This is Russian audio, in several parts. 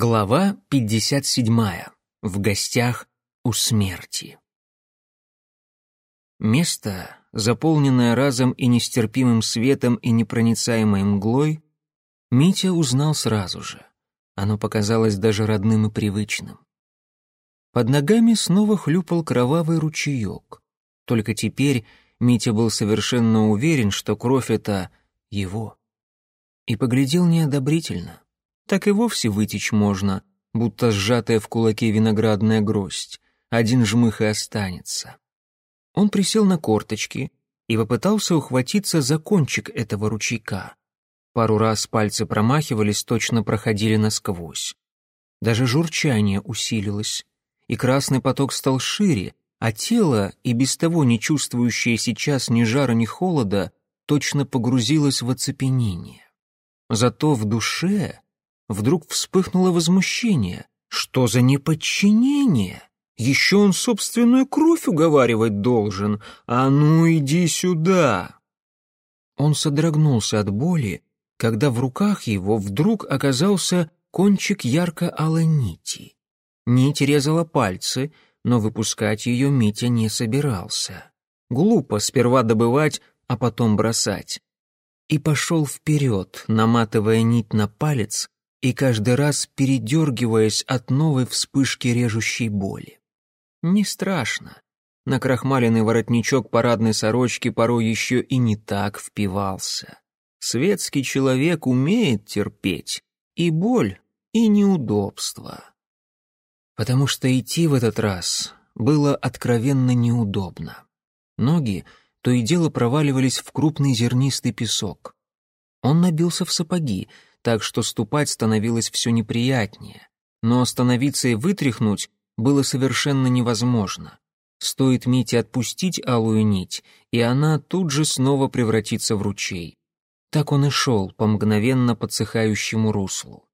Глава 57. В гостях у смерти. Место, заполненное разом и нестерпимым светом и непроницаемой мглой, Митя узнал сразу же. Оно показалось даже родным и привычным. Под ногами снова хлюпал кровавый ручеек. Только теперь Митя был совершенно уверен, что кровь — это его. И поглядел неодобрительно — так и вовсе вытечь можно, будто сжатая в кулаке виноградная гроздь. Один жмых и останется. Он присел на корточки и попытался ухватиться за кончик этого ручейка. Пару раз пальцы промахивались, точно проходили насквозь. Даже журчание усилилось, и красный поток стал шире, а тело, и без того не чувствующее сейчас ни жара, ни холода, точно погрузилось в оцепенение. Зато в душе вдруг вспыхнуло возмущение. Что за неподчинение? Еще он собственную кровь уговаривать должен. А ну иди сюда. Он содрогнулся от боли, когда в руках его вдруг оказался кончик ярко-алой нити. Нить резала пальцы, но выпускать ее Митя не собирался. Глупо сперва добывать, а потом бросать. И пошел вперед, наматывая нить на палец, и каждый раз передергиваясь от новой вспышки режущей боли. Не страшно. На крахмаленный воротничок парадной сорочки порой еще и не так впивался. Светский человек умеет терпеть и боль, и неудобства. Потому что идти в этот раз было откровенно неудобно. Ноги то и дело проваливались в крупный зернистый песок. Он набился в сапоги — так что ступать становилось все неприятнее. Но остановиться и вытряхнуть было совершенно невозможно. Стоит Мите отпустить алую нить, и она тут же снова превратится в ручей. Так он и шел по мгновенно подсыхающему руслу.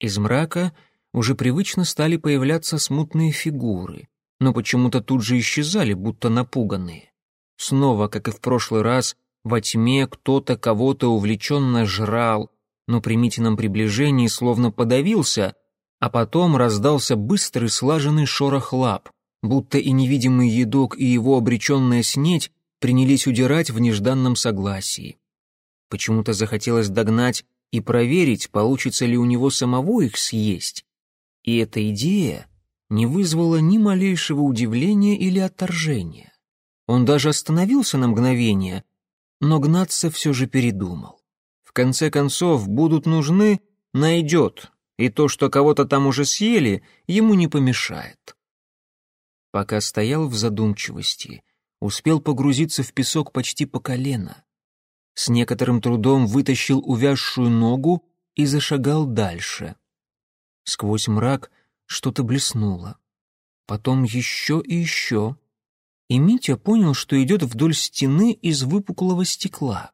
Из мрака уже привычно стали появляться смутные фигуры, но почему-то тут же исчезали, будто напуганные. Снова, как и в прошлый раз, во тьме кто-то кого-то увлеченно жрал, но при Митином приближении словно подавился, а потом раздался быстрый слаженный шорох лап, будто и невидимый едок, и его обреченная снеть принялись удирать в нежданном согласии. Почему-то захотелось догнать и проверить, получится ли у него самого их съесть. И эта идея не вызвала ни малейшего удивления или отторжения. Он даже остановился на мгновение, но гнаться все же передумал конце концов, будут нужны, найдет, и то, что кого-то там уже съели, ему не помешает. Пока стоял в задумчивости, успел погрузиться в песок почти по колено. С некоторым трудом вытащил увязшую ногу и зашагал дальше. Сквозь мрак что-то блеснуло. Потом еще и еще. И Митя понял, что идет вдоль стены из выпуклого стекла.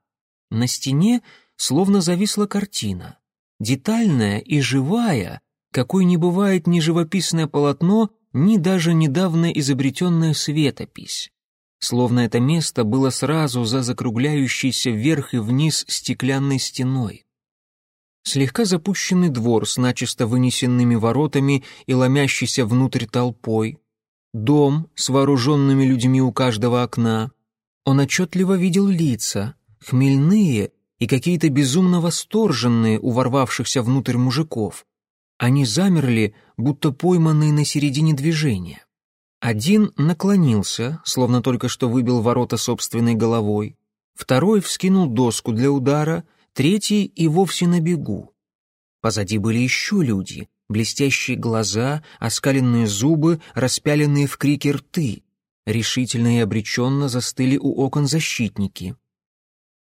На стене словно зависла картина. Детальная и живая, какой не бывает ни живописное полотно, ни даже недавно изобретенная светопись. Словно это место было сразу за закругляющейся вверх и вниз стеклянной стеной. Слегка запущенный двор с начисто вынесенными воротами и ломящийся внутрь толпой. Дом с вооруженными людьми у каждого окна. Он отчетливо видел лица, хмельные и какие-то безумно восторженные у ворвавшихся внутрь мужиков. Они замерли, будто пойманные на середине движения. Один наклонился, словно только что выбил ворота собственной головой. Второй вскинул доску для удара, третий и вовсе на бегу. Позади были еще люди, блестящие глаза, оскаленные зубы, распяленные в крике рты. Решительно и обреченно застыли у окон защитники.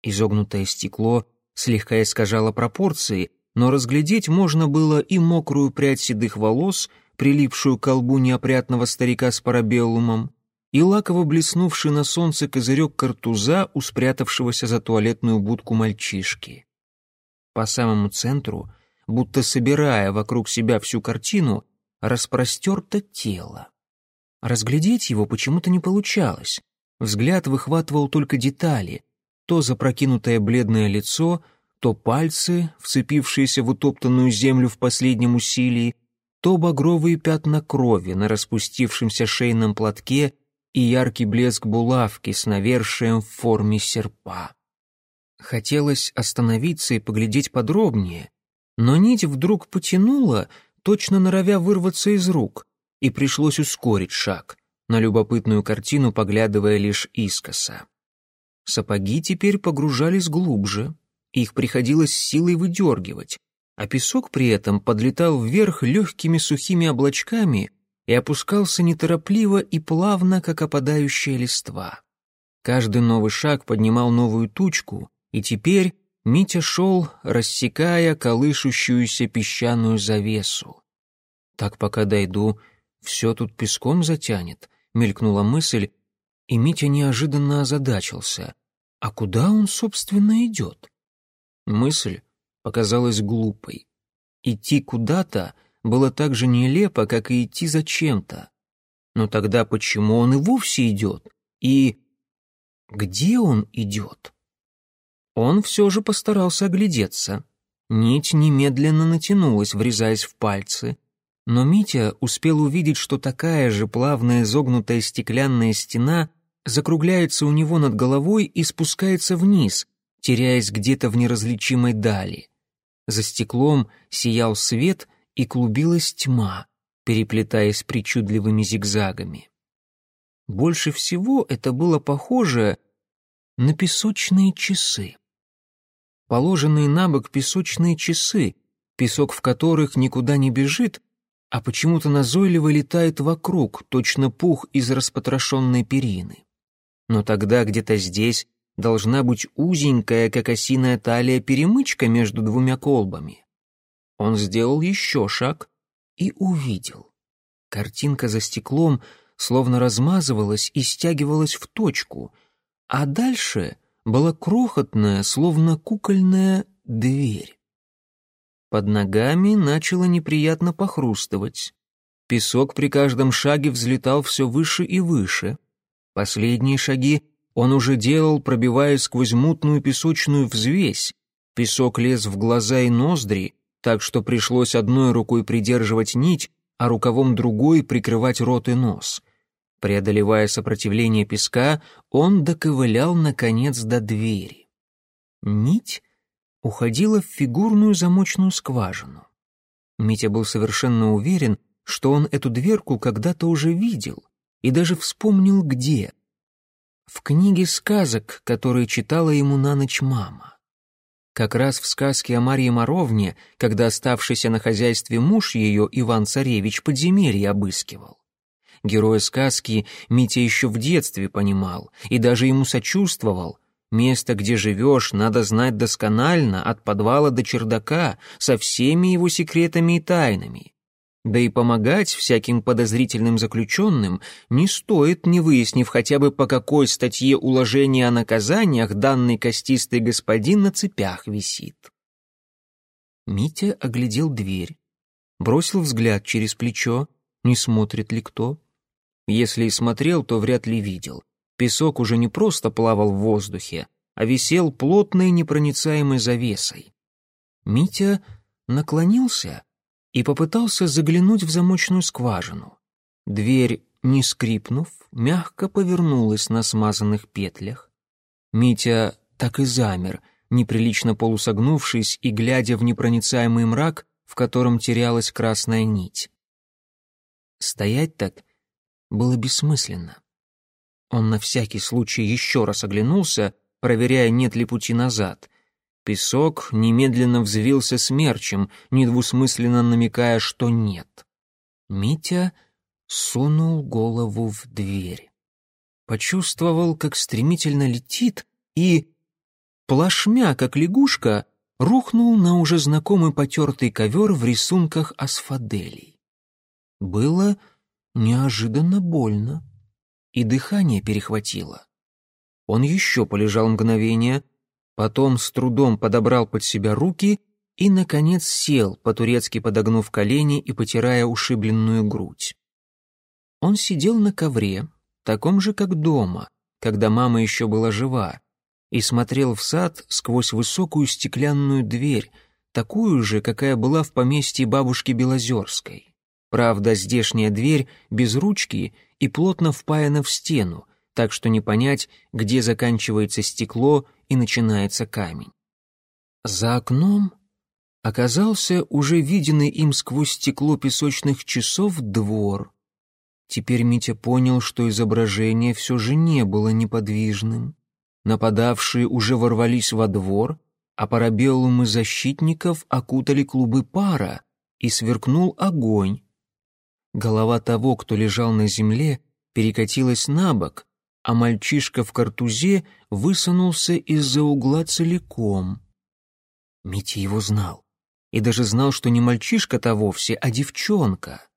Изогнутое стекло слегка искажало пропорции, но разглядеть можно было и мокрую прядь седых волос, прилипшую к колбу неопрятного старика с парабеллумом, и лаково блеснувший на солнце козырек картуза у спрятавшегося за туалетную будку мальчишки. По самому центру, будто собирая вокруг себя всю картину, распростерто тело. Разглядеть его почему-то не получалось. Взгляд выхватывал только детали, то запрокинутое бледное лицо, то пальцы, вцепившиеся в утоптанную землю в последнем усилии, то багровые пятна крови на распустившемся шейном платке и яркий блеск булавки с навершием в форме серпа. Хотелось остановиться и поглядеть подробнее, но нить вдруг потянула, точно норовя вырваться из рук, и пришлось ускорить шаг, на любопытную картину поглядывая лишь искоса. Сапоги теперь погружались глубже, их приходилось силой выдергивать, а песок при этом подлетал вверх легкими сухими облачками и опускался неторопливо и плавно, как опадающая листва. Каждый новый шаг поднимал новую тучку, и теперь Митя шел, рассекая колышущуюся песчаную завесу. «Так пока дойду, все тут песком затянет», — мелькнула мысль, и Митя неожиданно озадачился. «А куда он, собственно, идет?» Мысль показалась глупой. Идти куда-то было так же нелепо, как и идти за чем-то. Но тогда почему он и вовсе идет? И где он идет? Он все же постарался оглядеться. Нить немедленно натянулась, врезаясь в пальцы. Но Митя успел увидеть, что такая же плавная изогнутая стеклянная стена закругляется у него над головой и спускается вниз, теряясь где-то в неразличимой дали. За стеклом сиял свет и клубилась тьма, переплетаясь причудливыми зигзагами. Больше всего это было похоже на песочные часы. Положенные на бок песочные часы, песок в которых никуда не бежит, а почему-то назойливо летает вокруг, точно пух из распотрошенной перины. Но тогда где-то здесь должна быть узенькая, как осиная талия, перемычка между двумя колбами. Он сделал еще шаг и увидел. Картинка за стеклом словно размазывалась и стягивалась в точку, а дальше была крохотная, словно кукольная дверь. Под ногами начало неприятно похрустывать. Песок при каждом шаге взлетал все выше и выше. Последние шаги он уже делал, пробиваясь сквозь мутную песочную взвесь. Песок лез в глаза и ноздри, так что пришлось одной рукой придерживать нить, а рукавом другой прикрывать рот и нос. Преодолевая сопротивление песка, он доковылял, наконец, до двери. Нить уходила в фигурную замочную скважину. Митя был совершенно уверен, что он эту дверку когда-то уже видел и даже вспомнил где в книге сказок, которые читала ему на ночь мама. Как раз в сказке о Марье Моровне, когда оставшийся на хозяйстве муж ее, Иван-Царевич, подземелье обыскивал. Героя сказки Митя еще в детстве понимал и даже ему сочувствовал. Место, где живешь, надо знать досконально, от подвала до чердака, со всеми его секретами и тайнами. Да и помогать всяким подозрительным заключенным не стоит, не выяснив хотя бы по какой статье уложения о наказаниях данный костистый господин на цепях висит. Митя оглядел дверь, бросил взгляд через плечо, не смотрит ли кто. Если и смотрел, то вряд ли видел. Песок уже не просто плавал в воздухе, а висел плотной непроницаемой завесой. Митя наклонился и попытался заглянуть в замочную скважину. Дверь, не скрипнув, мягко повернулась на смазанных петлях. Митя так и замер, неприлично полусогнувшись и глядя в непроницаемый мрак, в котором терялась красная нить. Стоять так было бессмысленно. Он на всякий случай еще раз оглянулся, проверяя, нет ли пути назад, Песок немедленно взвился смерчем, недвусмысленно намекая, что нет. Митя сунул голову в дверь. Почувствовал, как стремительно летит, и, плашмя, как лягушка, рухнул на уже знакомый потертый ковер в рисунках асфаделей. Было неожиданно больно, и дыхание перехватило. Он еще полежал мгновение, потом с трудом подобрал под себя руки и, наконец, сел, по-турецки подогнув колени и потирая ушибленную грудь. Он сидел на ковре, таком же, как дома, когда мама еще была жива, и смотрел в сад сквозь высокую стеклянную дверь, такую же, какая была в поместье бабушки Белозерской. Правда, здешняя дверь без ручки и плотно впаяна в стену, так что не понять, где заканчивается стекло и начинается камень. За окном оказался уже виденный им сквозь стекло песочных часов двор. Теперь Митя понял, что изображение все же не было неподвижным. Нападавшие уже ворвались во двор, а парабеллумы защитников окутали клубы пара, и сверкнул огонь. Голова того, кто лежал на земле, перекатилась на бок, а мальчишка в картузе высунулся из-за угла целиком. Митя его знал и даже знал, что не мальчишка-то вовсе, а девчонка.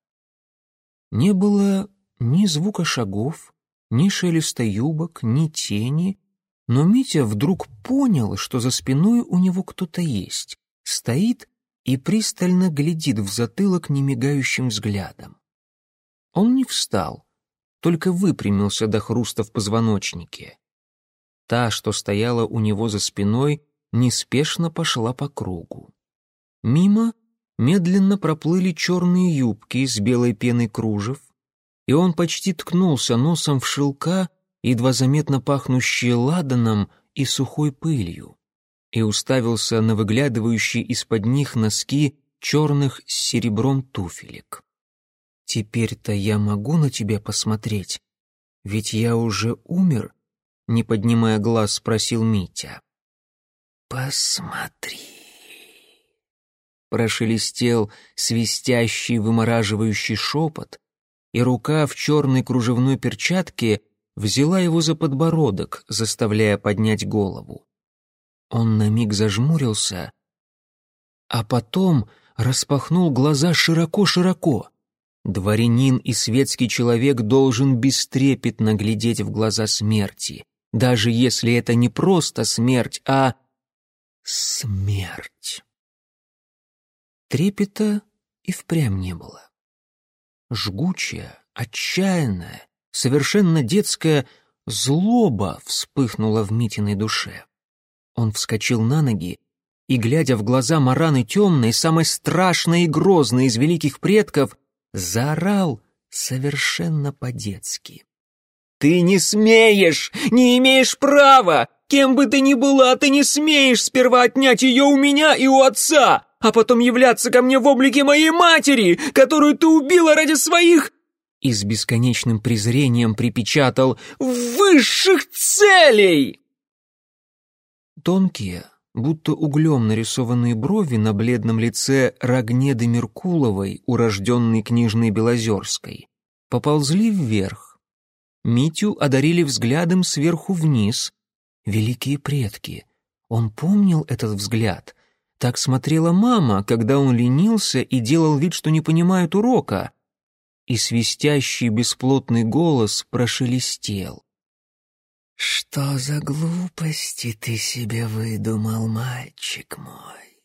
Не было ни звука шагов, ни шелеста юбок, ни тени, но Митя вдруг понял, что за спиной у него кто-то есть, стоит и пристально глядит в затылок немигающим взглядом. Он не встал, только выпрямился до хруста в позвоночнике. Та, что стояла у него за спиной, неспешно пошла по кругу. Мимо медленно проплыли черные юбки с белой пеной кружев, и он почти ткнулся носом в шелка, едва заметно пахнущие ладаном и сухой пылью, и уставился на выглядывающие из-под них носки черных с серебром туфелек. «Теперь-то я могу на тебя посмотреть? Ведь я уже умер?» — не поднимая глаз, спросил Митя. «Посмотри», прошелестел свистящий, вымораживающий шепот, и рука в черной кружевной перчатке взяла его за подбородок, заставляя поднять голову. Он на миг зажмурился, а потом распахнул глаза широко-широко. Дворянин и светский человек должен бестрепетно глядеть в глаза смерти, даже если это не просто смерть, а смерть. Трепета и впрямь не было. Жгучая, отчаянная, совершенно детская злоба вспыхнула в Митиной душе. Он вскочил на ноги и, глядя в глаза Мараны темной, самой страшной и грозной из великих предков, заорал совершенно по-детски. «Ты не смеешь! Не имеешь права! Кем бы ты ни была, ты не смеешь сперва отнять ее у меня и у отца! а потом являться ко мне в облике моей матери, которую ты убила ради своих...» И с бесконечным презрением припечатал «высших целей!» Тонкие, будто углем нарисованные брови на бледном лице Рогнеды Меркуловой, урожденной книжной Белозерской, поползли вверх. Митю одарили взглядом сверху вниз. Великие предки. Он помнил этот взгляд — так смотрела мама, когда он ленился и делал вид, что не понимает урока. И свистящий бесплотный голос прошелестел. «Что за глупости ты себе выдумал, мальчик мой?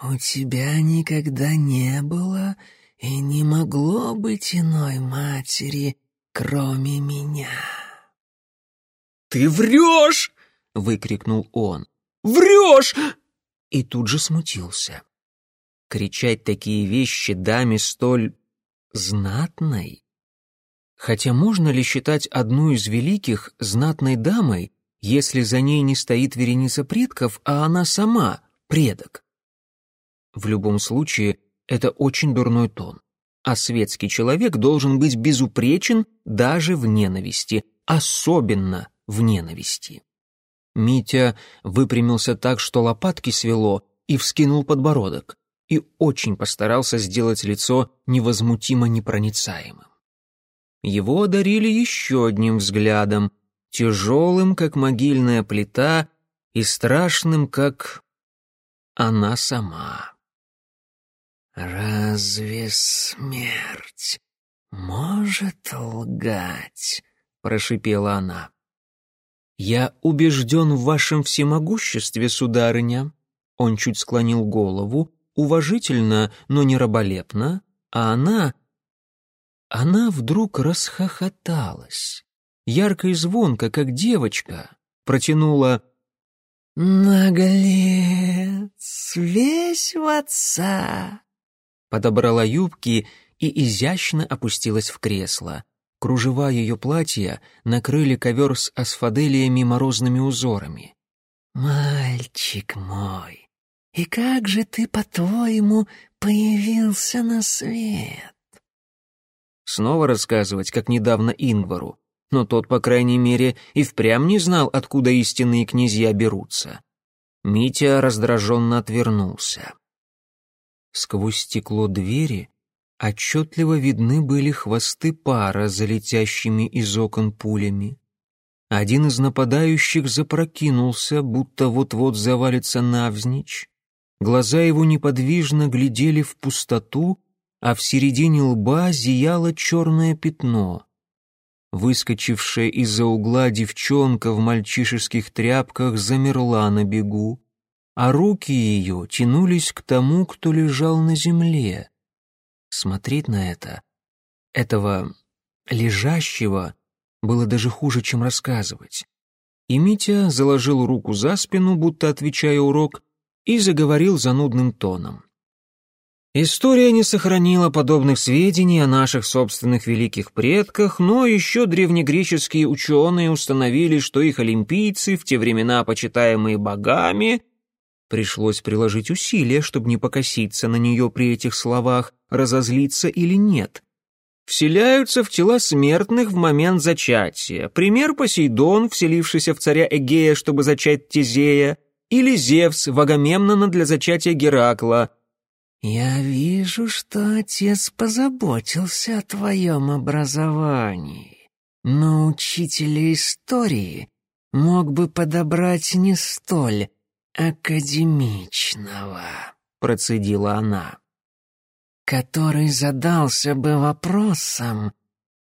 У тебя никогда не было и не могло быть иной матери, кроме меня». «Ты врешь!» — выкрикнул он. «Врешь! и тут же смутился. Кричать такие вещи даме столь знатной? Хотя можно ли считать одну из великих знатной дамой, если за ней не стоит вереница предков, а она сама предок? В любом случае, это очень дурной тон. А светский человек должен быть безупречен даже в ненависти, особенно в ненависти. Митя выпрямился так, что лопатки свело, и вскинул подбородок, и очень постарался сделать лицо невозмутимо непроницаемым. Его одарили еще одним взглядом, тяжелым, как могильная плита, и страшным, как она сама. «Разве смерть может лгать?» — прошипела она. «Я убежден в вашем всемогуществе, сударыня». Он чуть склонил голову, уважительно, но не раболепно, а она... Она вдруг расхохоталась, ярко и звонко, как девочка, протянула «Наглец, весь в отца!» Подобрала юбки и изящно опустилась в кресло. Кружева ее платья накрыли ковер с асфаделиями морозными узорами. «Мальчик мой, и как же ты, по-твоему, появился на свет?» Снова рассказывать, как недавно Ингвару, но тот, по крайней мере, и впрямь не знал, откуда истинные князья берутся. Митя раздраженно отвернулся. Сквозь стекло двери отчетливо видны были хвосты пара, залетящими из окон пулями. Один из нападающих запрокинулся, будто вот-вот завалится навзничь. Глаза его неподвижно глядели в пустоту, а в середине лба зияло черное пятно. Выскочившая из-за угла девчонка в мальчишеских тряпках замерла на бегу, а руки ее тянулись к тому, кто лежал на земле. Смотреть на это, этого лежащего, было даже хуже, чем рассказывать. И Митя заложил руку за спину, будто отвечая урок, и заговорил занудным тоном. История не сохранила подобных сведений о наших собственных великих предках, но еще древнегреческие ученые установили, что их олимпийцы, в те времена почитаемые богами, пришлось приложить усилия, чтобы не покоситься на нее при этих словах, разозлиться или нет, вселяются в тела смертных в момент зачатия. Пример Посейдон, вселившийся в царя Эгея, чтобы зачать Тизея, или Зевс в Агамемнона для зачатия Геракла – «Я вижу, что отец позаботился о твоем образовании, но учителя истории мог бы подобрать не столь академичного», — процедила она, «который задался бы вопросом,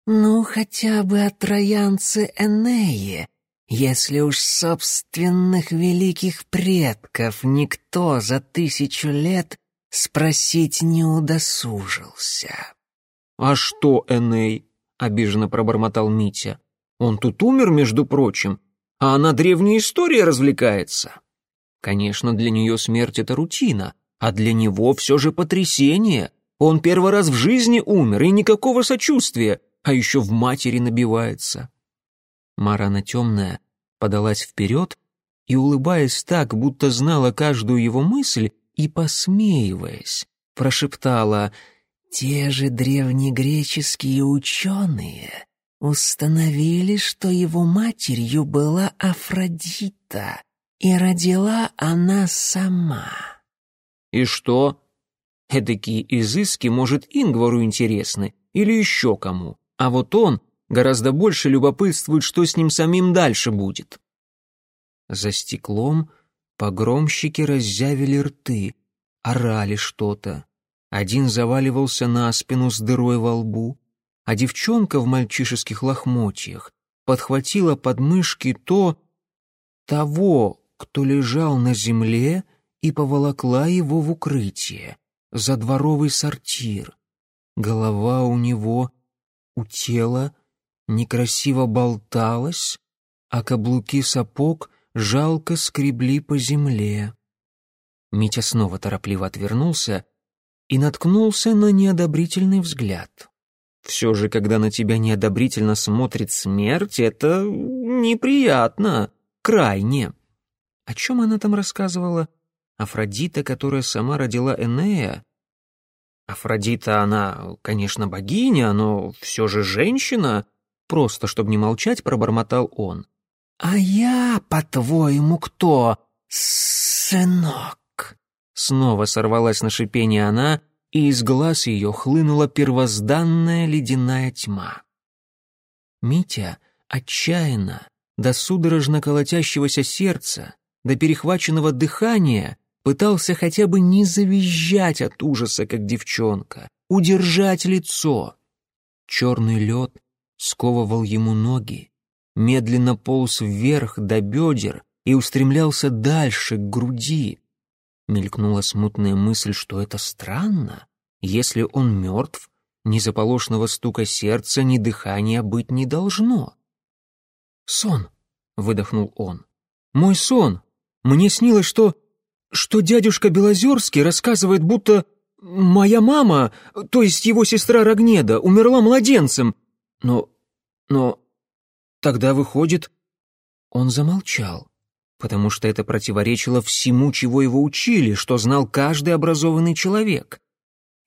ну, хотя бы о троянце Энее, если уж собственных великих предков никто за тысячу лет спросить не удосужился. «А что, Эней?» — обиженно пробормотал Митя. «Он тут умер, между прочим, а она древней историей развлекается». Конечно, для нее смерть — это рутина, а для него все же потрясение. Он первый раз в жизни умер, и никакого сочувствия, а еще в матери набивается. Марана темная подалась вперед и, улыбаясь так, будто знала каждую его мысль, и, посмеиваясь, прошептала «Те же древнегреческие ученые установили, что его матерью была Афродита, и родила она сама». «И что?» Эдакие изыски, может, Ингвару интересны или еще кому, а вот он гораздо больше любопытствует, что с ним самим дальше будет. За стеклом Погромщики раззявили рты, орали что-то. Один заваливался на спину с дырой во лбу, а девчонка в мальчишеских лохмотьях подхватила под мышки то, того, кто лежал на земле, и поволокла его в укрытие, за дворовый сортир. Голова у него, у тела, некрасиво болталась, а каблуки сапог жалко скребли по земле. Митя снова торопливо отвернулся и наткнулся на неодобрительный взгляд. Все же, когда на тебя неодобрительно смотрит смерть, это неприятно, крайне. О чем она там рассказывала? Афродита, которая сама родила Энея? Афродита, она, конечно, богиня, но все же женщина. Просто, чтобы не молчать, пробормотал он. «А я, по-твоему, кто, сынок?» Снова сорвалась на шипение она, и из глаз ее хлынула первозданная ледяная тьма. Митя отчаянно, до судорожно колотящегося сердца, до перехваченного дыхания, пытался хотя бы не завизжать от ужаса, как девчонка, удержать лицо. Черный лед сковывал ему ноги, медленно полз вверх до бедер и устремлялся дальше, к груди. Мелькнула смутная мысль, что это странно. Если он мертв, ни заполошного стука сердца, ни дыхания быть не должно. «Сон!» — выдохнул он. «Мой сон! Мне снилось, что... что дядюшка Белозерский рассказывает, будто моя мама, то есть его сестра Рогнеда, умерла младенцем. Но... но... тогда выходит... Он замолчал, потому что это противоречило всему, чего его учили, что знал каждый образованный человек.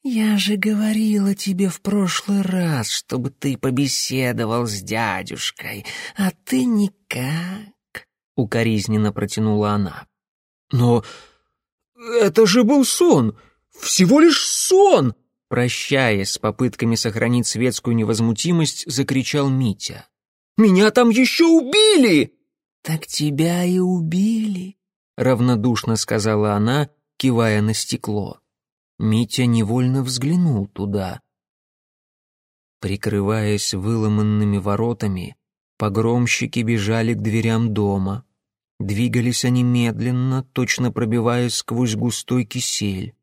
«Я же говорила тебе в прошлый раз, чтобы ты побеседовал с дядюшкой, а ты никак», — укоризненно протянула она. «Но это же был сон! Всего лишь сон!» Прощаясь с попытками сохранить светскую невозмутимость, закричал Митя. «Меня там еще убили!» «Так тебя и убили», — равнодушно сказала она, кивая на стекло. Митя невольно взглянул туда. Прикрываясь выломанными воротами, погромщики бежали к дверям дома. Двигались они медленно, точно пробиваясь сквозь густой кисель.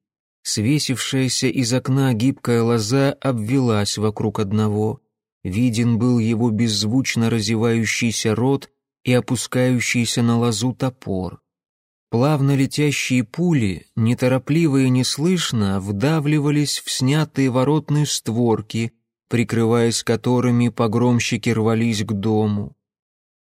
Свесившаяся из окна гибкая лоза обвелась вокруг одного. Виден был его беззвучно разевающийся рот и опускающийся на лозу топор. Плавно летящие пули, неторопливо и неслышно, вдавливались в снятые воротные створки, прикрываясь которыми погромщики рвались к дому.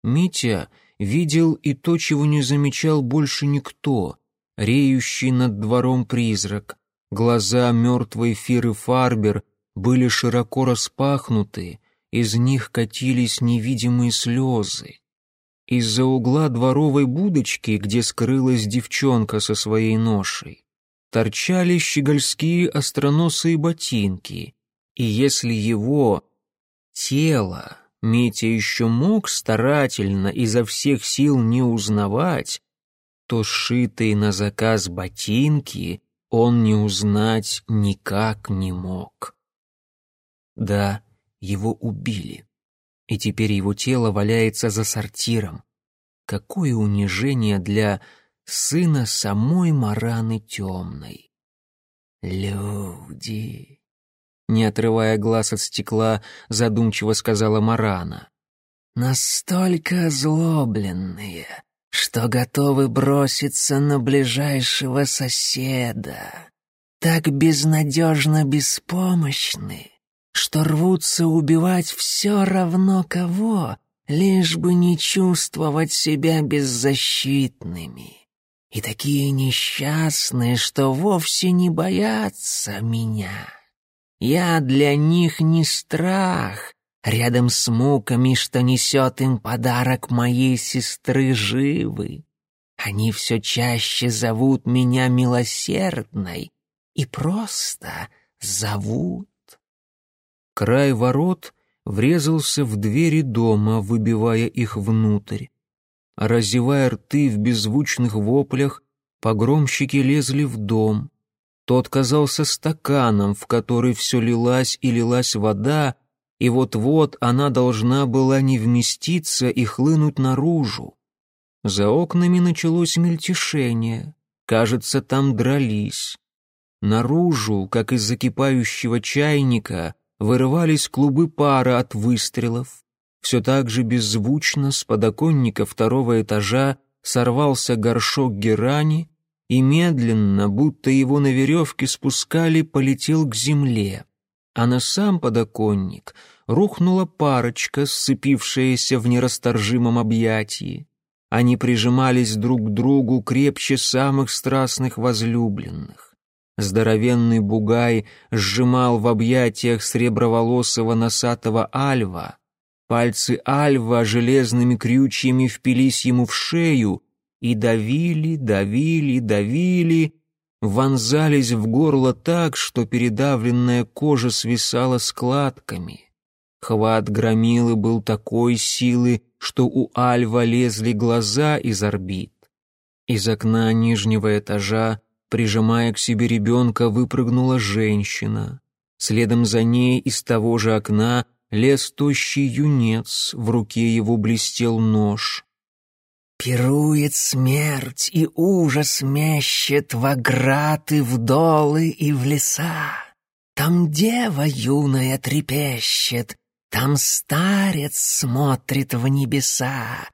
Митя видел и то, чего не замечал больше никто, реющий над двором призрак. Глаза мертвой Фиры Фарбер были широко распахнуты, из них катились невидимые слезы. Из-за угла дворовой будочки, где скрылась девчонка со своей ношей, торчали щегольские остроносые ботинки, и если его тело Митя еще мог старательно изо всех сил не узнавать, то сшитые на заказ ботинки он не узнать никак не мог. Да, его убили и теперь его тело валяется за сортиром. Какое унижение для сына самой Мараны Темной. «Люди!» Не отрывая глаз от стекла, задумчиво сказала Марана. «Настолько озлобленные, что готовы броситься на ближайшего соседа. Так безнадежно беспомощны, что рвутся убивать все равно кого, лишь бы не чувствовать себя беззащитными. И такие несчастные, что вовсе не боятся меня. Я для них не страх, рядом с муками, что несет им подарок моей сестры живы. Они все чаще зовут меня милосердной и просто зовут. Край ворот врезался в двери дома, выбивая их внутрь. Разевая рты в беззвучных воплях, погромщики лезли в дом. Тот казался стаканом, в который все лилась и лилась вода, и вот-вот она должна была не вместиться и хлынуть наружу. За окнами началось мельтешение. Кажется, там дрались. Наружу, как из закипающего чайника, вырывались клубы пара от выстрелов. Все так же беззвучно с подоконника второго этажа сорвался горшок герани и медленно, будто его на веревке спускали, полетел к земле. А на сам подоконник рухнула парочка, сцепившаяся в нерасторжимом объятии. Они прижимались друг к другу крепче самых страстных возлюбленных. Здоровенный бугай сжимал в объятиях среброволосого носатого альва. Пальцы альва железными крючьями впились ему в шею и давили, давили, давили, вонзались в горло так, что передавленная кожа свисала складками. Хват громилы был такой силы, что у альва лезли глаза из орбит. Из окна нижнего этажа Прижимая к себе ребенка, выпрыгнула женщина. Следом за ней из того же окна лез тощий юнец, в руке его блестел нож. Пирует смерть и ужас мещет в ограды, в долы и в леса. Там дева юная трепещет, там старец смотрит в небеса.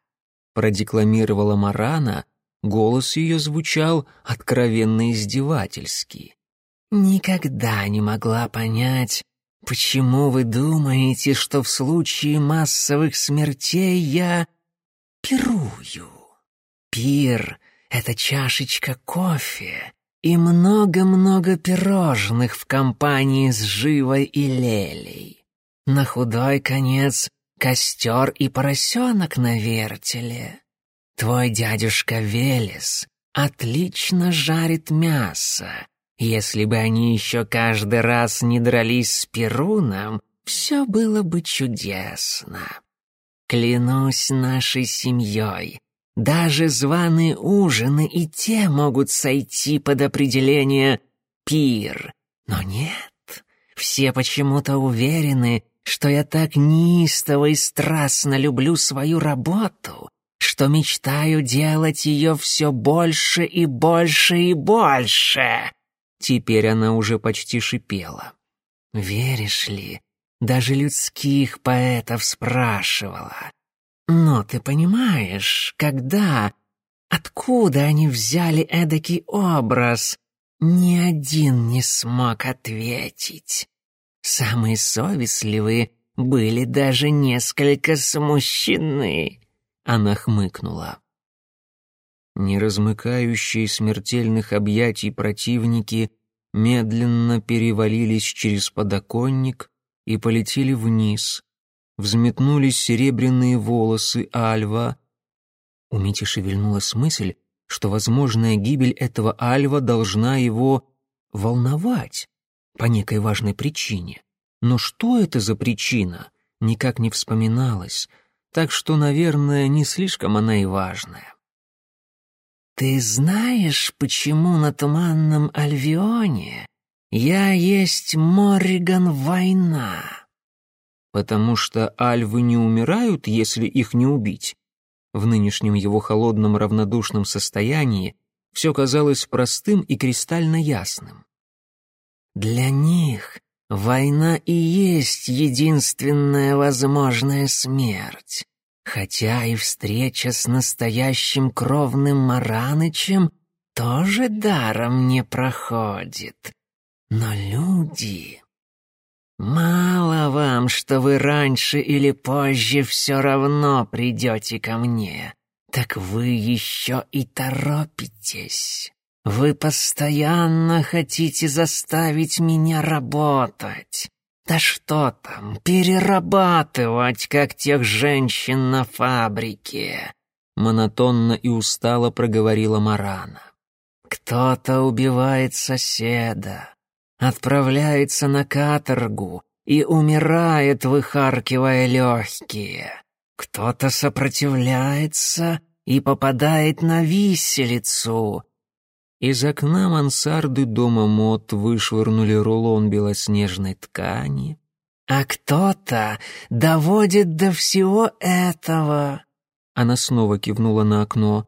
Продекламировала Марана, Голос ее звучал откровенно издевательски. «Никогда не могла понять, почему вы думаете, что в случае массовых смертей я пирую. Пир — это чашечка кофе и много-много пирожных в компании с Живой и Лелей. На худой конец костер и поросенок на вертеле. Твой дядюшка Велес отлично жарит мясо. Если бы они еще каждый раз не дрались с Перуном, все было бы чудесно. Клянусь нашей семьей, даже званые ужины и те могут сойти под определение «пир». Но нет, все почему-то уверены, что я так неистово и страстно люблю свою работу, что мечтаю делать ее все больше и больше и больше. Теперь она уже почти шипела. Веришь ли, даже людских поэтов спрашивала. Но ты понимаешь, когда, откуда они взяли эдакий образ, ни один не смог ответить. Самые совестливые были даже несколько смущены. Она хмыкнула. Не размыкающие смертельных объятий противники медленно перевалились через подоконник и полетели вниз. Взметнулись серебряные волосы Альва. У Мити шевельнулась мысль, что возможная гибель этого Альва должна его волновать по некой важной причине. Но что это за причина, никак не вспоминалось, так что, наверное, не слишком она и важная. «Ты знаешь, почему на Туманном Альвионе я есть Морриган Война?» «Потому что альвы не умирают, если их не убить». В нынешнем его холодном равнодушном состоянии все казалось простым и кристально ясным. Для них война и есть единственная возможная смерть. Хотя и встреча с настоящим кровным Маранычем тоже даром не проходит. Но люди... Мало вам, что вы раньше или позже все равно придете ко мне, так вы еще и торопитесь. Вы постоянно хотите заставить меня работать. Да что там, перерабатывать, как тех женщин на фабрике. Монотонно и устало проговорила Марана. Кто-то убивает соседа, отправляется на каторгу и умирает, выхаркивая легкие. Кто-то сопротивляется и попадает на виселицу, из окна мансарды дома Мот вышвырнули рулон белоснежной ткани. «А кто-то доводит до всего этого!» Она снова кивнула на окно.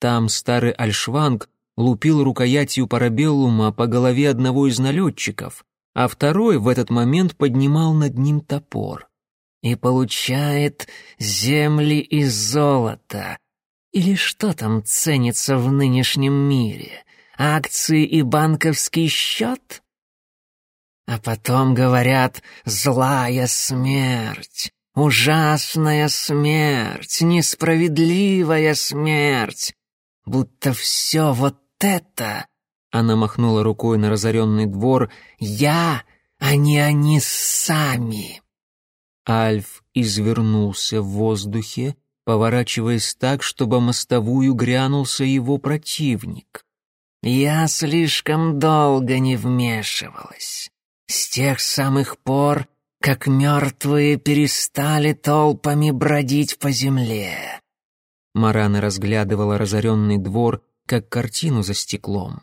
Там старый альшванг лупил рукоятью парабеллума по голове одного из налетчиков, а второй в этот момент поднимал над ним топор. «И получает земли из золота!» Или что там ценится в нынешнем мире? Акции и банковский счет? А потом говорят «злая смерть», «ужасная смерть», «несправедливая смерть», будто все вот это, она махнула рукой на разоренный двор, «я, а не они сами». Альф извернулся в воздухе, поворачиваясь так, чтобы мостовую грянулся его противник. Я слишком долго не вмешивалась. С тех самых пор, как мертвые перестали толпами бродить по земле. Марана разглядывала разоренный двор, как картину за стеклом.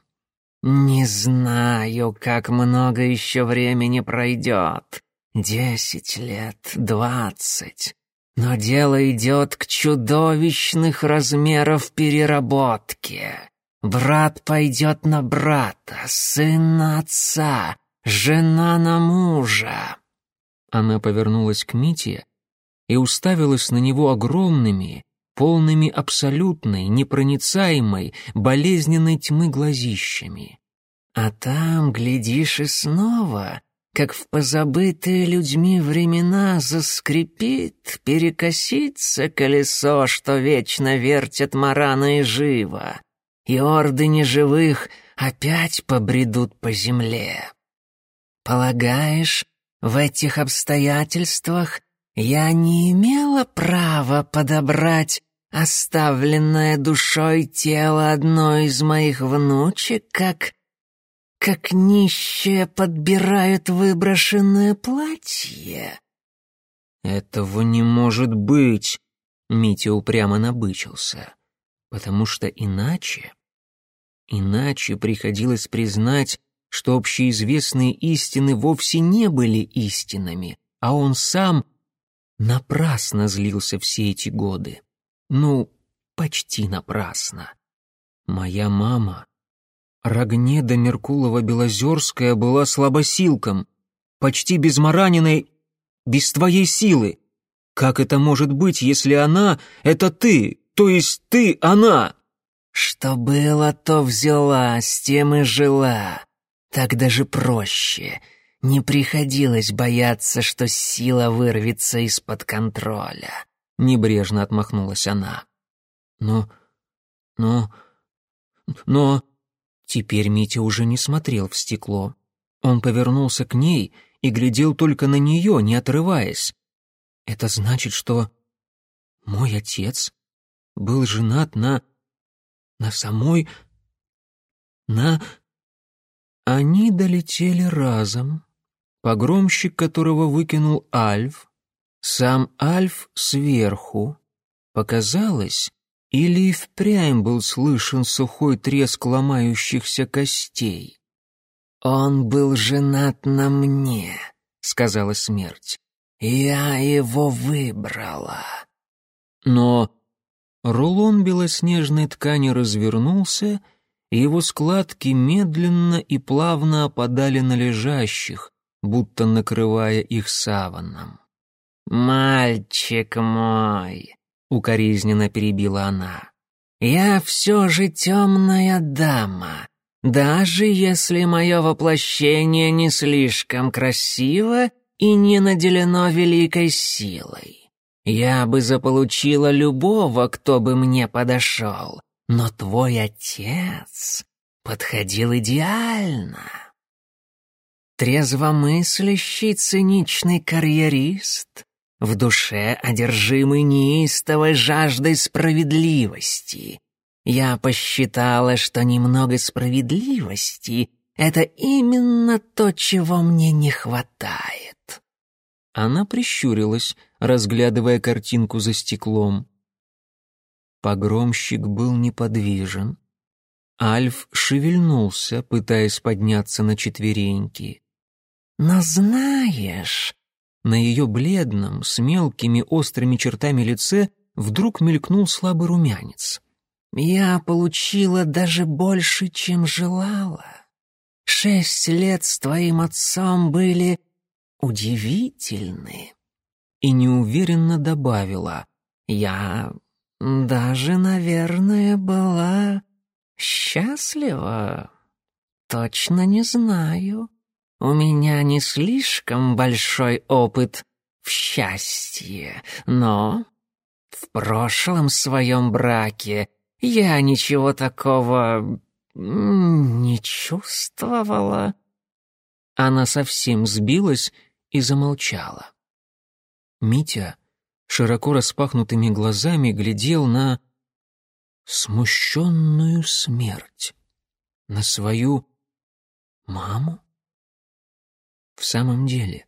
«Не знаю, как много еще времени пройдет. Десять лет, двадцать. Но дело идет к чудовищных размеров переработке. Брат пойдет на брата, сын на отца, жена на мужа. Она повернулась к Мите и уставилась на него огромными, полными абсолютной, непроницаемой, болезненной тьмы глазищами. А там, глядишь, и снова, как в позабытые людьми времена заскрипит, перекосится колесо, что вечно вертят марана и живо, и орды неживых опять побредут по земле. Полагаешь, в этих обстоятельствах я не имела права подобрать оставленное душой тело одной из моих внучек, как... как нищие подбирают выброшенное платье. «Этого не может быть!» — Митя упрямо набычился. «Потому что иначе... Иначе приходилось признать, что общеизвестные истины вовсе не были истинами, а он сам Напрасно злился все эти годы. Ну, почти напрасно. Моя мама, Рогнеда Меркулова-Белозерская, была слабосилком, почти безмараниной, без твоей силы. Как это может быть, если она — это ты, то есть ты — она? Что было, то взяла, с тем и жила. Так даже проще — не приходилось бояться, что сила вырвется из-под контроля. Небрежно отмахнулась она. Но... но... но... Теперь Митя уже не смотрел в стекло. Он повернулся к ней и глядел только на нее, не отрываясь. Это значит, что мой отец был женат на... на самой... на... Они долетели разом, погромщик которого выкинул Альф, сам Альф сверху. Показалось, или и впрямь был слышен сухой треск ломающихся костей. «Он был женат на мне», — сказала смерть. «Я его выбрала». Но рулон белоснежной ткани развернулся, и его складки медленно и плавно опадали на лежащих, будто накрывая их саваном. «Мальчик мой!» — укоризненно перебила она. «Я все же темная дама, даже если мое воплощение не слишком красиво и не наделено великой силой. Я бы заполучила любого, кто бы мне подошел, но твой отец подходил идеально». Трезвомыслящий циничный карьерист, в душе одержимый неистовой жаждой справедливости. Я посчитала, что немного справедливости — это именно то, чего мне не хватает. Она прищурилась, разглядывая картинку за стеклом. Погромщик был неподвижен. Альф шевельнулся, пытаясь подняться на четвереньки. Но знаешь...» На ее бледном, с мелкими острыми чертами лице вдруг мелькнул слабый румянец. «Я получила даже больше, чем желала. Шесть лет с твоим отцом были удивительны». И неуверенно добавила, «Я даже, наверное, была счастлива. Точно не знаю». У меня не слишком большой опыт в счастье, но в прошлом своем браке я ничего такого не чувствовала. Она совсем сбилась и замолчала. Митя широко распахнутыми глазами глядел на смущенную смерть, на свою маму. В самом деле,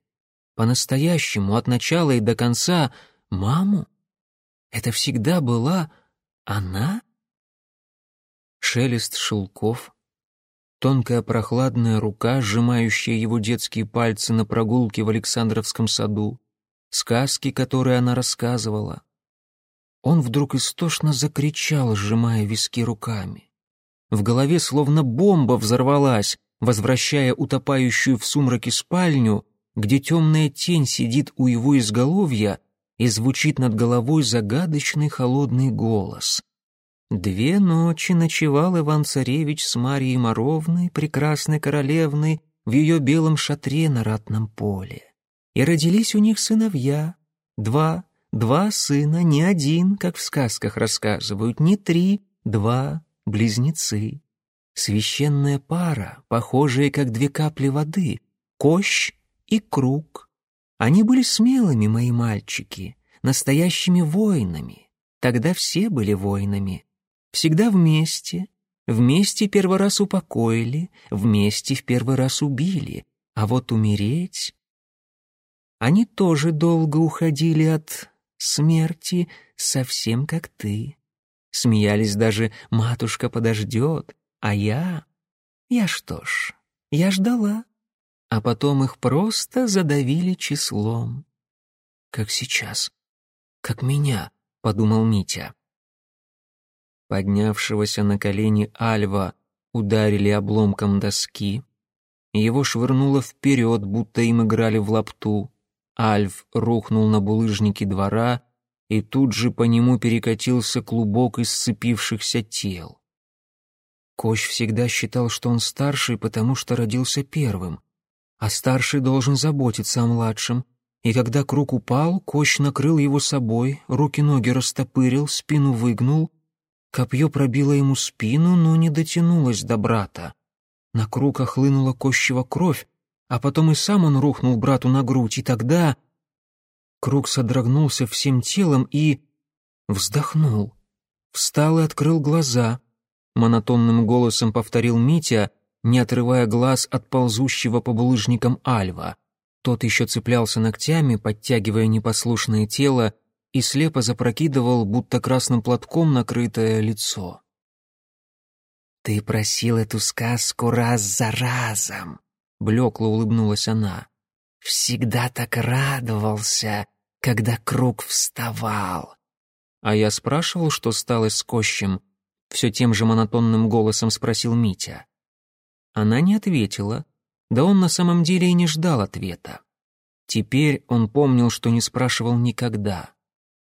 по-настоящему, от начала и до конца, маму? Это всегда была она? Шелест шелков, тонкая прохладная рука, сжимающая его детские пальцы на прогулке в Александровском саду, сказки, которые она рассказывала. Он вдруг истошно закричал, сжимая виски руками. В голове словно бомба взорвалась, возвращая утопающую в сумраке спальню, где темная тень сидит у его изголовья, и звучит над головой загадочный холодный голос. Две ночи ночевал Иван-царевич с Марьей Моровной, прекрасной королевной, в ее белом шатре на ратном поле. И родились у них сыновья, два, два сына, не один, как в сказках рассказывают, не три, два, близнецы. Священная пара, похожие как две капли воды, кощ и круг. Они были смелыми, мои мальчики, настоящими воинами. Тогда все были воинами. Всегда вместе, Вместе первый раз упокоили, вместе в первый раз убили, а вот умереть... Они тоже долго уходили от смерти, совсем как ты. Смеялись даже «матушка подождет», а я... Я что ж, я ждала. А потом их просто задавили числом. Как сейчас, как меня, — подумал Митя. Поднявшегося на колени Альва ударили обломком доски. Его швырнуло вперед, будто им играли в лапту. Альв рухнул на булыжники двора, и тут же по нему перекатился клубок из сцепившихся тел. Кощ всегда считал, что он старший, потому что родился первым, а старший должен заботиться о младшем, и когда круг упал, Кощ накрыл его собой, руки-ноги растопырил, спину выгнул Копье пробило ему спину, но не дотянулось до брата. На круг охлынула кощева кровь, а потом и сам он рухнул брату на грудь, и тогда... Круг содрогнулся всем телом и... вздохнул. Встал и открыл глаза. Монотонным голосом повторил Митя, не отрывая глаз от ползущего по булыжникам Альва. Тот еще цеплялся ногтями, подтягивая непослушное тело, и слепо запрокидывал, будто красным платком накрытое лицо. «Ты просил эту сказку раз за разом», — блекло улыбнулась она. «Всегда так радовался, когда круг вставал». А я спрашивал, что стало с Кощем. Все тем же монотонным голосом спросил Митя. Она не ответила, да он на самом деле и не ждал ответа. Теперь он помнил, что не спрашивал никогда.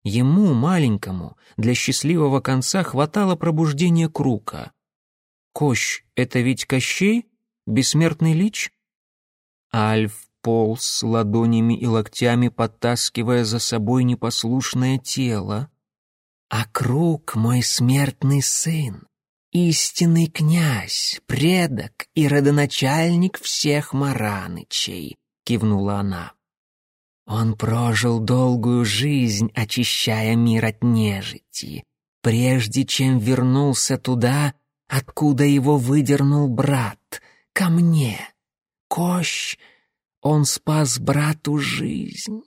Ему, маленькому, для счастливого конца хватало пробуждения Крука. Кощ — это ведь Кощей? Бессмертный лич? Альф полз ладонями и локтями, подтаскивая за собой непослушное тело. А Круг — мой смертный сын, истинный князь, предок и родоначальник всех Маранычей, — кивнула она. Он прожил долгую жизнь, очищая мир от нежити, прежде чем вернулся туда, откуда его выдернул брат, ко мне. Кощ, он спас брату жизнь.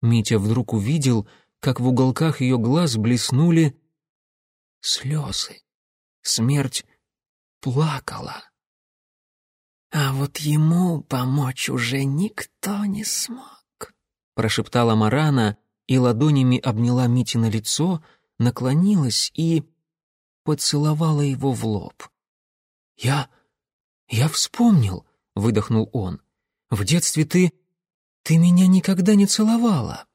Митя вдруг увидел, как в уголках ее глаз блеснули слезы. Смерть плакала. А вот ему помочь уже никто не смог прошептала Марана и ладонями обняла Мити на лицо, наклонилась и поцеловала его в лоб. «Я... я вспомнил», — выдохнул он. «В детстве ты... ты меня никогда не целовала».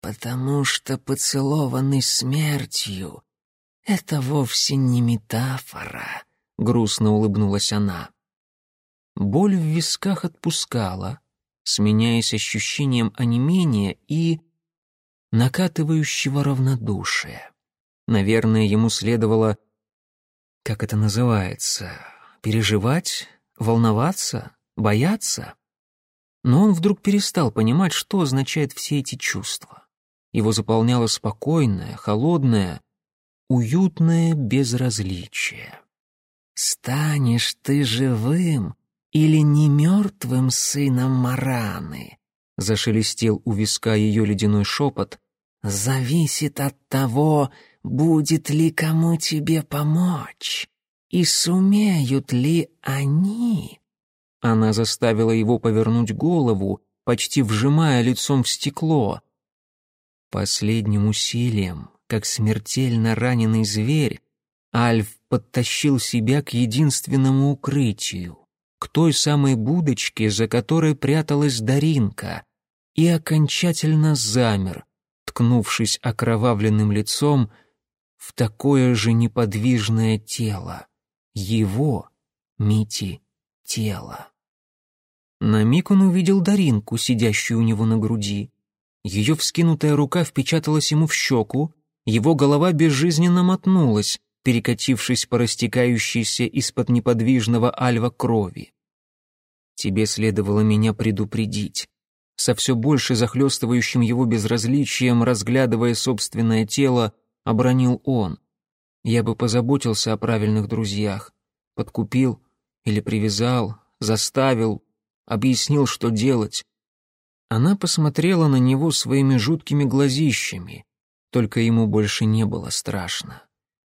«Потому что поцелованный смертью — это вовсе не метафора», — грустно улыбнулась она. Боль в висках отпускала, сменяясь ощущением онемения и накатывающего равнодушия. Наверное, ему следовало, как это называется, переживать, волноваться, бояться. Но он вдруг перестал понимать, что означают все эти чувства. Его заполняло спокойное, холодное, уютное безразличие. «Станешь ты живым, или не мертвым сыном Мараны, зашелестел у виска ее ледяной шепот, зависит от того, будет ли кому тебе помочь, и сумеют ли они. Она заставила его повернуть голову, почти вжимая лицом в стекло. Последним усилием, как смертельно раненый зверь, Альф подтащил себя к единственному укрытию к той самой будочке, за которой пряталась Даринка, и окончательно замер, уткнувшись окровавленным лицом в такое же неподвижное тело, его, Мити, тело. На миг он увидел Даринку, сидящую у него на груди. Ее вскинутая рука впечаталась ему в щеку, его голова безжизненно мотнулась, перекатившись по растекающейся из-под неподвижного альва крови. «Тебе следовало меня предупредить», со все больше захлестывающим его безразличием, разглядывая собственное тело, обронил он. Я бы позаботился о правильных друзьях, подкупил или привязал, заставил, объяснил, что делать. Она посмотрела на него своими жуткими глазищами, только ему больше не было страшно.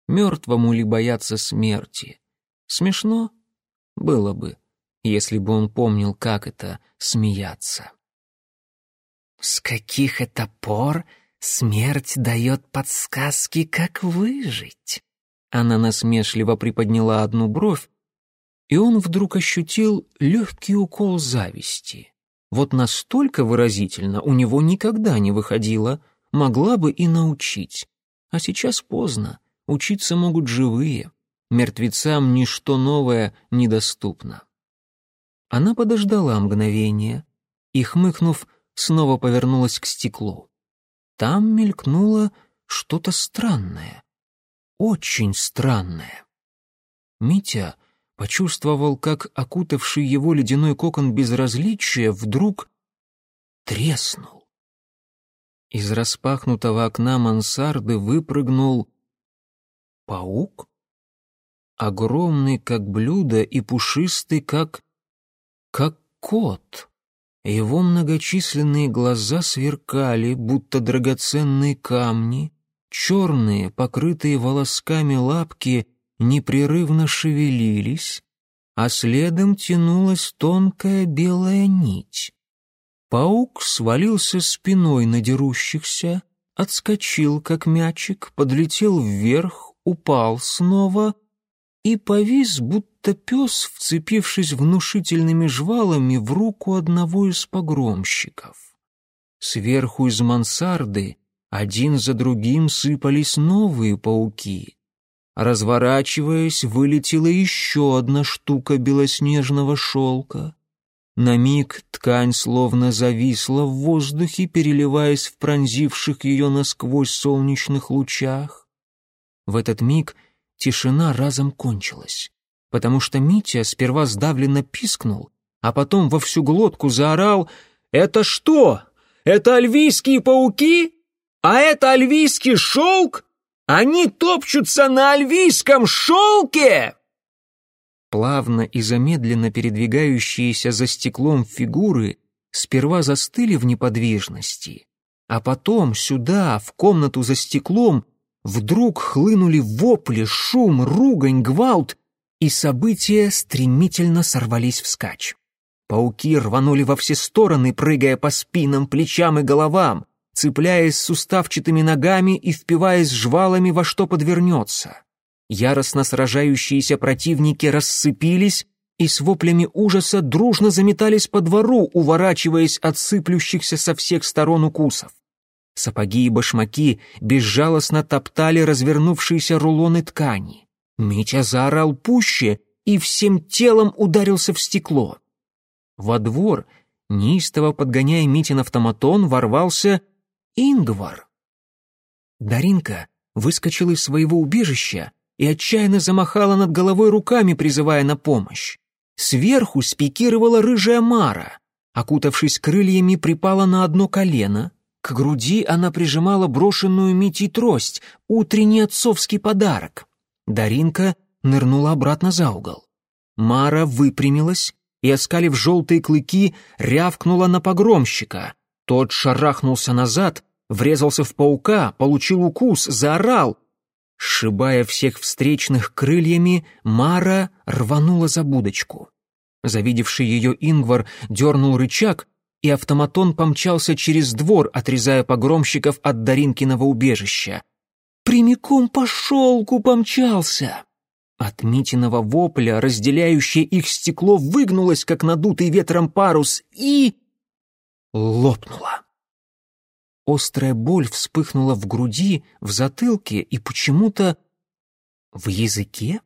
Мертвому ли бояться смерти? Смешно? Было бы, если бы он помнил, как это — смеяться. «С каких это пор смерть дает подсказки, как выжить?» Она насмешливо приподняла одну бровь, и он вдруг ощутил легкий укол зависти. Вот настолько выразительно у него никогда не выходило, могла бы и научить. А сейчас поздно, учиться могут живые, мертвецам ничто новое недоступно. Она подождала мгновение и, хмыкнув, снова повернулась к стеклу. Там мелькнуло что-то странное, очень странное. Митя почувствовал, как окутавший его ледяной кокон безразличия вдруг треснул. Из распахнутого окна мансарды выпрыгнул паук, огромный, как блюдо, и пушистый, как... как кот. Его многочисленные глаза сверкали, будто драгоценные камни, черные, покрытые волосками лапки непрерывно шевелились, а следом тянулась тонкая белая нить. Паук свалился спиной на дерущихся, отскочил, как мячик, подлетел вверх, упал снова и повис, будто пес, вцепившись внушительными жвалами в руку одного из погромщиков. Сверху из мансарды один за другим сыпались новые пауки. Разворачиваясь, вылетела еще одна штука белоснежного шелка. На миг ткань словно зависла в воздухе, переливаясь в пронзивших ее насквозь солнечных лучах. В этот миг — тишина разом кончилась, потому что Митя сперва сдавленно пискнул, а потом во всю глотку заорал «Это что? Это альвийские пауки? А это альвийский шелк? Они топчутся на альвийском шелке!» Плавно и замедленно передвигающиеся за стеклом фигуры сперва застыли в неподвижности, а потом сюда, в комнату за стеклом, Вдруг хлынули вопли, шум, ругань, гвалт, и события стремительно сорвались вскачь. Пауки рванули во все стороны, прыгая по спинам, плечам и головам, цепляясь суставчатыми ногами и впиваясь жвалами во что подвернется. Яростно сражающиеся противники рассыпились и с воплями ужаса дружно заметались по двору, уворачиваясь от сыплющихся со всех сторон укусов. Сапоги и башмаки безжалостно топтали развернувшиеся рулоны ткани. Митя заорал пуще и всем телом ударился в стекло. Во двор, неистово подгоняя Митин автоматон, ворвался Ингвар. Даринка выскочила из своего убежища и отчаянно замахала над головой руками, призывая на помощь. Сверху спикировала рыжая Мара. Окутавшись крыльями, припала на одно колено — к груди она прижимала брошенную Мити трость, утренний отцовский подарок. Даринка нырнула обратно за угол. Мара выпрямилась и, оскалив желтые клыки, рявкнула на погромщика. Тот шарахнулся назад, врезался в паука, получил укус, заорал. Сшибая всех встречных крыльями, Мара рванула за будочку. Завидевший ее Ингвар дернул рычаг, и автоматон помчался через двор, отрезая погромщиков от Даринкиного убежища. Прямиком по шелку помчался. От Митиного вопля, разделяющее их стекло, выгнулось, как надутый ветром парус, и... лопнуло. Острая боль вспыхнула в груди, в затылке и почему-то в языке.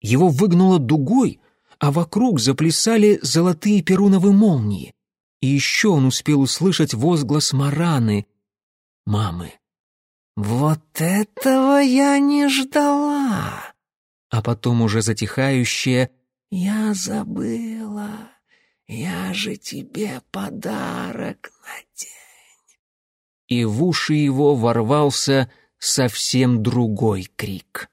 Его выгнуло дугой, а вокруг заплясали золотые перуновые молнии. И еще он успел услышать возглас Мараны, мамы. «Вот этого я не ждала!» А потом уже затихающее «Я забыла, я же тебе подарок надень!» И в уши его ворвался совсем другой крик.